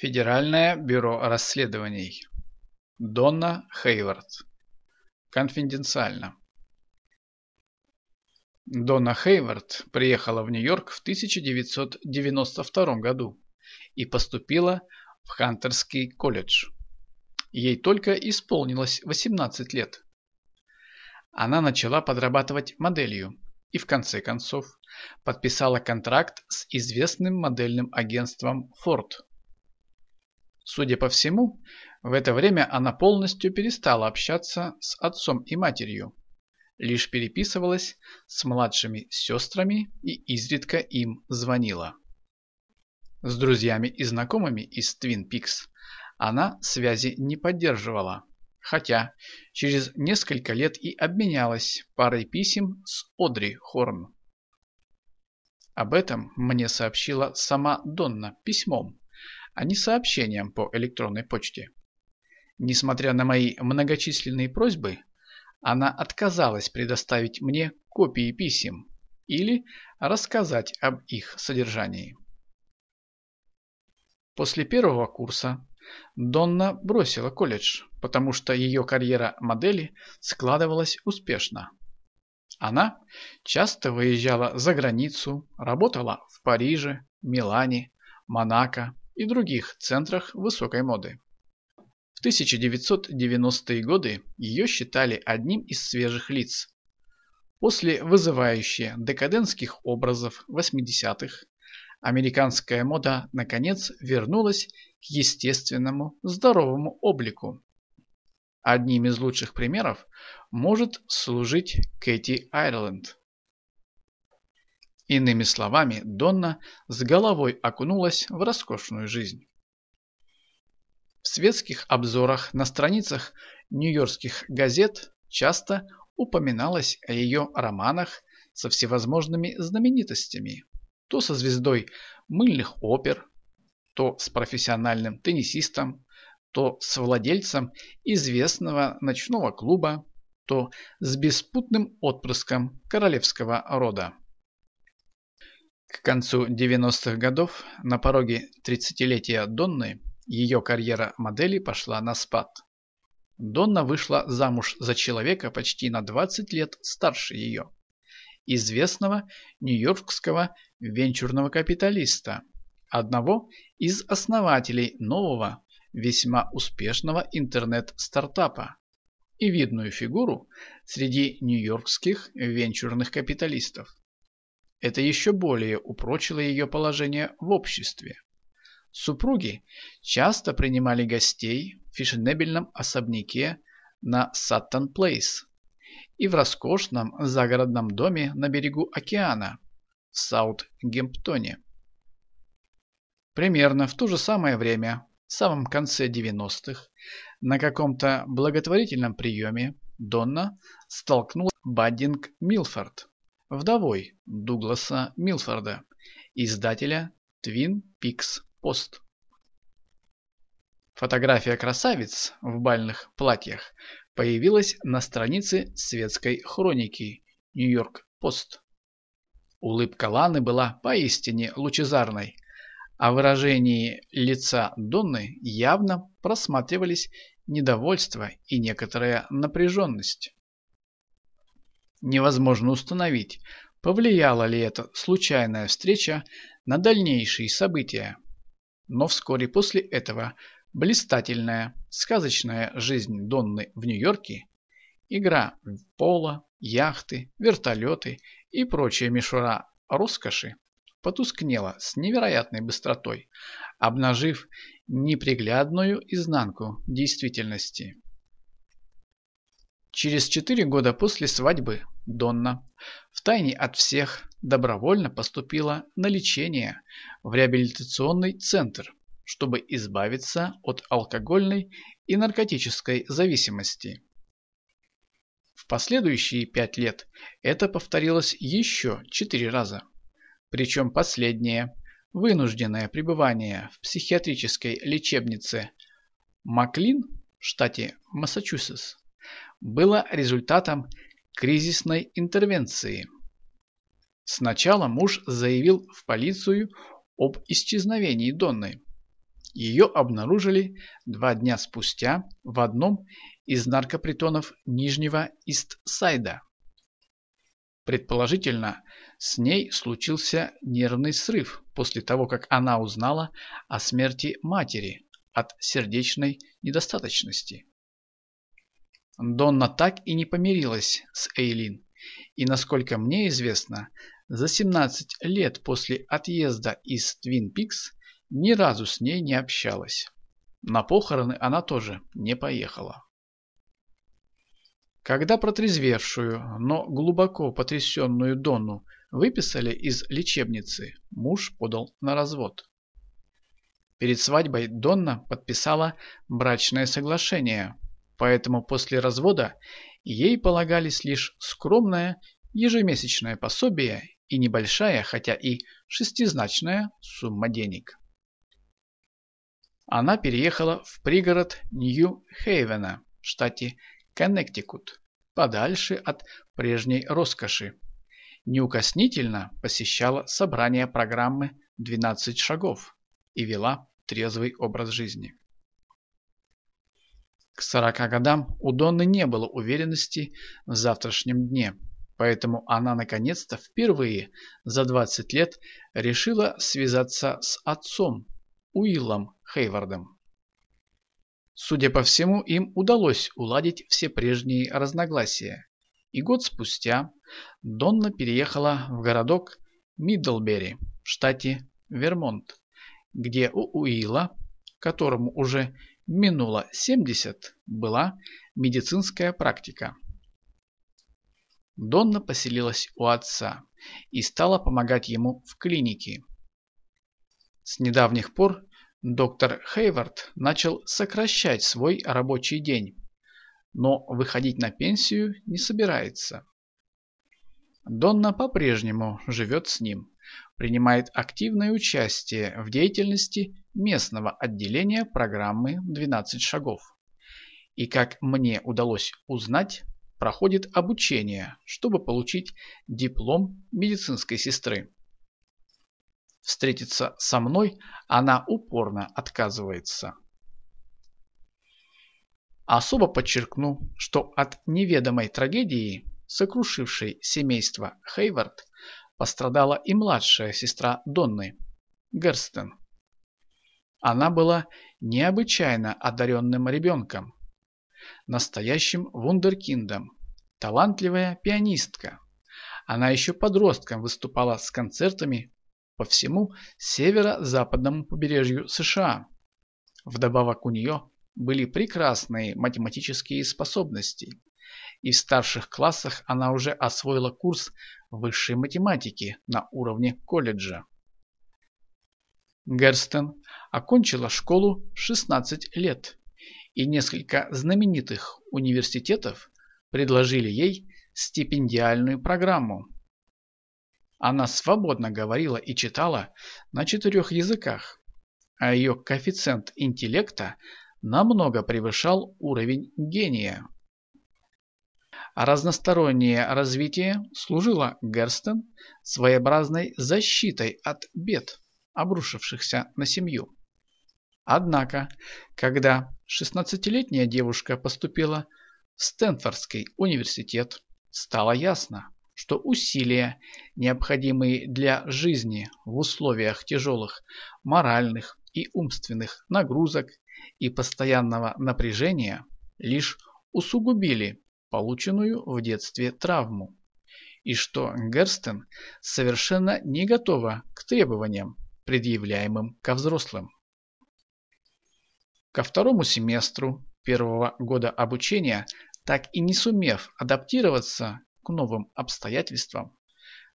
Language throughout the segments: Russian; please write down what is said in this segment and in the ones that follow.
Федеральное бюро расследований. Донна Хейвард. Конфиденциально. Донна Хейвард приехала в Нью-Йорк в 1992 году и поступила в Хантерский колледж. Ей только исполнилось 18 лет. Она начала подрабатывать моделью и в конце концов подписала контракт с известным модельным агентством Ford. Судя по всему, в это время она полностью перестала общаться с отцом и матерью, лишь переписывалась с младшими сестрами и изредка им звонила. С друзьями и знакомыми из Twin Peaks она связи не поддерживала, хотя через несколько лет и обменялась парой писем с Одри Хорн. Об этом мне сообщила сама Донна письмом, а не сообщением по электронной почте. Несмотря на мои многочисленные просьбы, она отказалась предоставить мне копии писем или рассказать об их содержании. После первого курса Донна бросила колледж, потому что ее карьера модели складывалась успешно. Она часто выезжала за границу, работала в Париже, Милане, Монако и других центрах высокой моды. В 1990-е годы ее считали одним из свежих лиц. После вызывающих декадентских образов 80-х американская мода наконец вернулась к естественному здоровому облику. Одним из лучших примеров может служить Кэти Айрленд. Иными словами, Донна с головой окунулась в роскошную жизнь. В светских обзорах на страницах нью-йоркских газет часто упоминалось о ее романах со всевозможными знаменитостями, то со звездой мыльных опер, то с профессиональным теннисистом, то с владельцем известного ночного клуба, то с беспутным отпрыском королевского рода. К концу 90-х годов, на пороге 30-летия Донны, ее карьера модели пошла на спад. Донна вышла замуж за человека почти на 20 лет старше ее. Известного нью-йоркского венчурного капиталиста, одного из основателей нового, весьма успешного интернет-стартапа и видную фигуру среди нью-йоркских венчурных капиталистов. Это еще более упрочило ее положение в обществе. Супруги часто принимали гостей в фешенебельном особняке на Саттон Плейс и в роскошном загородном доме на берегу океана в Саут-Гемптоне. Примерно в то же самое время, в самом конце 90-х, на каком-то благотворительном приеме Донна столкнула Баддинг Милфорд, вдовой Дугласа Милфорда, издателя Twin Peaks Post. Фотография красавиц в бальных платьях появилась на странице светской хроники Нью-Йорк Пост. Улыбка Ланы была поистине лучезарной, а в выражении лица Донны явно просматривались недовольство и некоторая напряженность. Невозможно установить, повлияла ли эта случайная встреча на дальнейшие события. Но вскоре после этого блистательная, сказочная жизнь Донны в Нью-Йорке, игра в поло, яхты, вертолеты и прочая мишура роскоши потускнела с невероятной быстротой, обнажив неприглядную изнанку действительности. Через четыре года после свадьбы Донна, втайне от всех, добровольно поступила на лечение в реабилитационный центр, чтобы избавиться от алкогольной и наркотической зависимости. В последующие пять лет это повторилось еще четыре раза. Причем последнее, вынужденное пребывание в психиатрической лечебнице Маклин в штате Массачусетс было результатом кризисной интервенции. Сначала муж заявил в полицию об исчезновении Донны. Ее обнаружили два дня спустя в одном из наркопритонов Нижнего Истсайда. Предположительно, с ней случился нервный срыв после того, как она узнала о смерти матери от сердечной недостаточности. Донна так и не помирилась с Эйлин, и, насколько мне известно, за 17 лет после отъезда из Твин Пикс ни разу с ней не общалась. На похороны она тоже не поехала. Когда протрезвевшую, но глубоко потрясенную Донну выписали из лечебницы, муж подал на развод. Перед свадьбой Донна подписала брачное соглашение, поэтому после развода ей полагались лишь скромное ежемесячное пособие и небольшая, хотя и шестизначная сумма денег. Она переехала в пригород Нью-Хейвена в штате Коннектикут, подальше от прежней роскоши. Неукоснительно посещала собрания программы «12 шагов» и вела трезвый образ жизни. К 40 годам у Донны не было уверенности в завтрашнем дне, поэтому она наконец-то впервые за 20 лет решила связаться с отцом, Уиллом Хейвардом. Судя по всему, им удалось уладить все прежние разногласия, и год спустя Донна переехала в городок Миддлбери в штате Вермонт, где у Уилла, которому уже минуло 70, была медицинская практика. Донна поселилась у отца и стала помогать ему в клинике. С недавних пор доктор Хейвард начал сокращать свой рабочий день, но выходить на пенсию не собирается. Донна по-прежнему живет с ним, принимает активное участие в деятельности местного отделения программы «12 шагов». И, как мне удалось узнать, проходит обучение, чтобы получить диплом медицинской сестры. Встретиться со мной она упорно отказывается. Особо подчеркну, что от неведомой трагедии, сокрушившей семейство Хейвард, пострадала и младшая сестра Донны, Герстен. Она была необычайно одаренным ребенком, настоящим вундеркиндом, талантливая пианистка. Она еще подростком выступала с концертами по всему северо-западному побережью США. Вдобавок у нее были прекрасные математические способности, и в старших классах она уже освоила курс высшей математики на уровне колледжа. Герстен окончила школу в 16 лет, и несколько знаменитых университетов предложили ей стипендиальную программу она свободно говорила и читала на четырех языках, а ее коэффициент интеллекта намного превышал уровень гения. А разностороннее развитие служило Герстен своеобразной защитой от бед, обрушившихся на семью. Однако, когда 16-летняя девушка поступила в Стэнфордский университет, стало ясно, что усилия, необходимые для жизни в условиях тяжелых моральных и умственных нагрузок и постоянного напряжения, лишь усугубили полученную в детстве травму, и что Герстен совершенно не готова к требованиям, предъявляемым ко взрослым. Ко второму семестру первого года обучения, так и не сумев адаптироваться к новым обстоятельствам,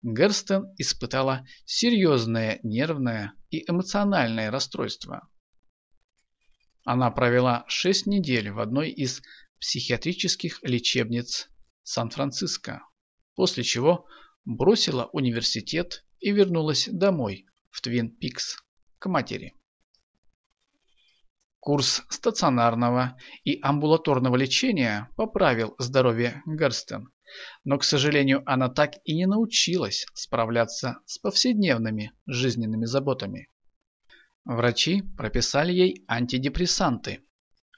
Герстен испытала серьезное нервное и эмоциональное расстройство. Она провела 6 недель в одной из психиатрических лечебниц Сан-Франциско, после чего бросила университет и вернулась домой, в Твин Пикс, к матери. Курс стационарного и амбулаторного лечения поправил здоровье Герстен, но, к сожалению, она так и не научилась справляться с повседневными жизненными заботами. Врачи прописали ей антидепрессанты.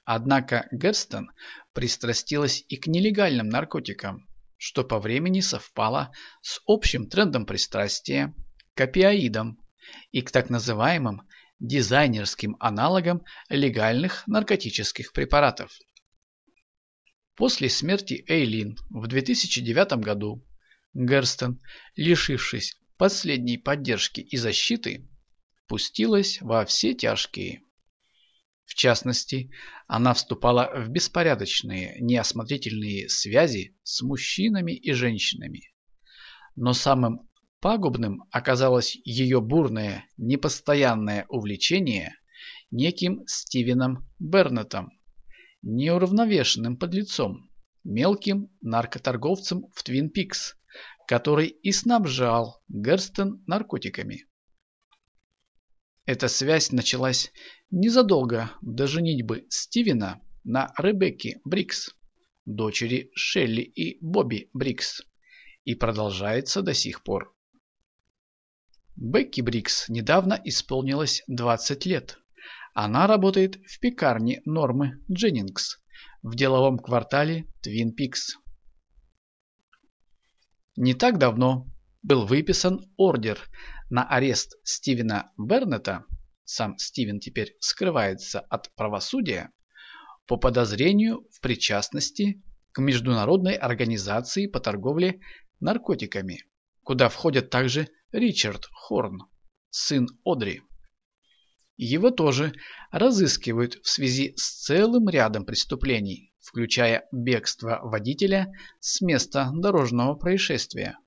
Однако Герстен пристрастилась и к нелегальным наркотикам, что по времени совпало с общим трендом пристрастия к опиоидам и к так называемым дизайнерским аналогам легальных наркотических препаратов. После смерти Эйлин в 2009 году Герстен, лишившись последней поддержки и защиты, пустилась во все тяжкие. В частности, она вступала в беспорядочные, неосмотрительные связи с мужчинами и женщинами. Но самым пагубным оказалось ее бурное, непостоянное увлечение неким Стивеном Бернетом, неуравновешенным подлецом, мелким наркоторговцем в Твин Пикс, который и снабжал Герстен наркотиками. Эта связь началась незадолго до женитьбы Стивена на Ребекке Брикс, дочери Шелли и Бобби Брикс, и продолжается до сих пор. Бекки Брикс недавно исполнилось 20 лет. Она работает в пекарне Нормы Дженнингс в деловом квартале Твин Пикс. Не так давно был выписан ордер на арест Стивена Бернета, сам Стивен теперь скрывается от правосудия, по подозрению в причастности к Международной организации по торговле наркотиками, куда входят также Ричард Хорн, сын Одри. Его тоже разыскивают в связи с целым рядом преступлений, включая бегство водителя с места дорожного происшествия.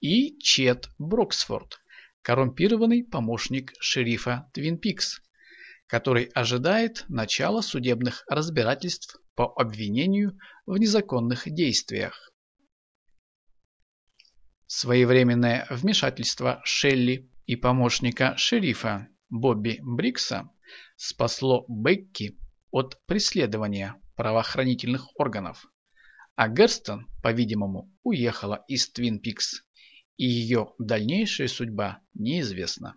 И Чет Броксфорд, коррумпированный помощник шерифа Твин Пикс, который ожидает начала судебных разбирательств по обвинению в незаконных действиях. Своевременное вмешательство Шелли и помощника шерифа Бобби Брикса спасло Бекки от преследования правоохранительных органов, а Герстон, по-видимому, уехала из Твин Пикс и ее дальнейшая судьба неизвестна.